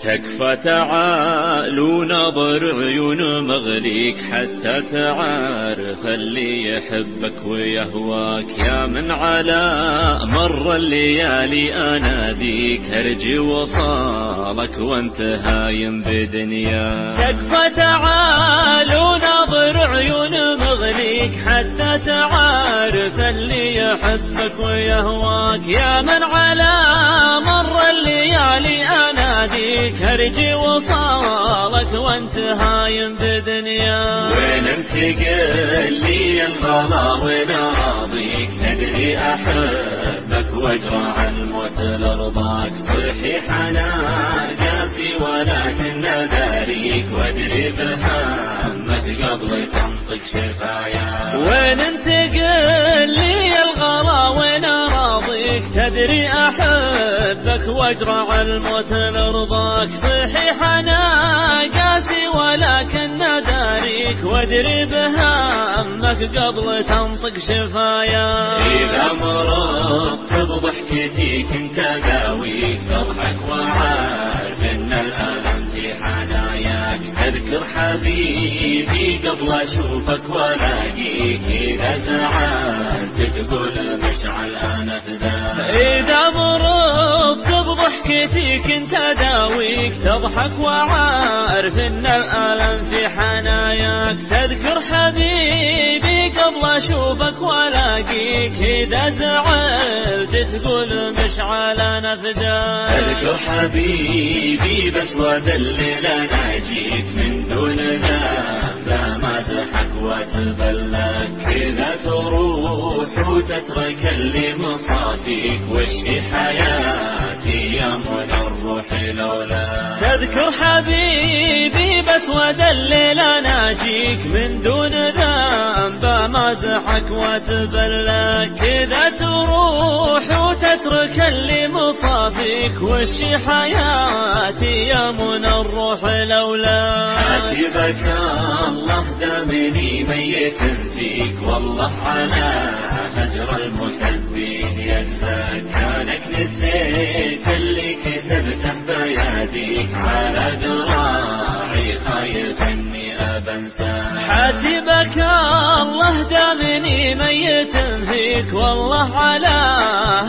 تكفى تعال ونظر عيون مغليك حتى تعارف اللي يحبك ويهواك. يا من على مر الليالي أناديك ارجي وصالك وانت هايم بدنيا تكفى تعال ونظر عيون مغليك حتى تعارف اللي يحبك ويهواك. يا من على كرجي وصالك وانت هايم بدنيا وين انت لي الغلا وين راضيك تدري أحبك واجرع الموت لرضاك. صحيح أنا قاسي ولكن داريك وادري بهمك قبل تنطق شفايا وين تدري أحبك وأجرع الموت لرضاك صحيح أنا قاسي ولكن داريك وأدري بهمك قبل تنطق شفايا اذا مرضت بضحكتي كنت داويك تضحك وعارف إن الالم في حناياك. تذكر حبيبي قبل أشوفك وألاقيك إذا زعلت تقول مشعل كنت داويك تضحك وعارف إن الألم في حناياك. تذكر حبيبي قبل أشوفك وألاقيك. إذا زعلت تقول مشعل نفداك تذكر حبيبي بس ودلل أنا جيت من دون ذنب. ما زحك وتبلك كذا تروح وتترك اللي مصافيك. وش في حياتي يا من الروح لولا. تذكر حبيبي بس ودلل أنا جيك من دون ذنب. مازحك وتبلك كذا تروح وتترك اللي مصافيك. وش حياتي يا من الروح لولا. حاسبك الله دامني ميت فيك. والله على هجر المحبين يجزاك كانك نسيت اللي كتبته بياديك على ذراعي خايف اني ابنساك حاسبك الله دامني ميت فيك والله على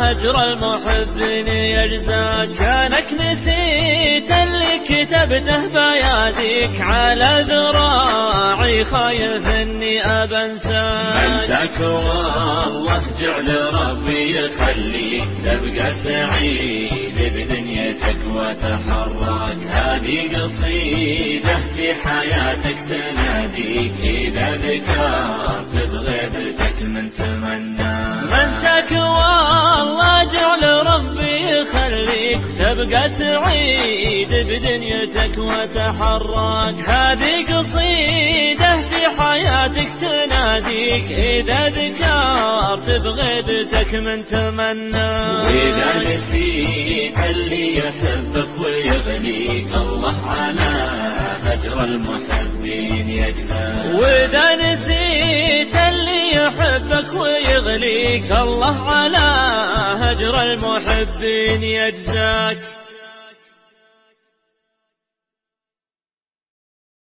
هجر المحبين يجزاك كانك نسيت اللي كتبته بياديك على ذراعي خايف إني ابنساك انساك والله جعل ربي يخليك تبقى سعيد بدنيتك وتحرك هذه قصيدة في حياتك تناديك إذا ذكرت تبقى سعيد بدنيتك وتحرك. هذه قصيدة في حياتك تناديك. إذا ذكرت بغيبتك من تمنى. وإذا نسيت اللي يحبك ويغنيك الله على هجر المحبين يجزاك. يحبك ويغليك الله على هجر المحبين يجزاك.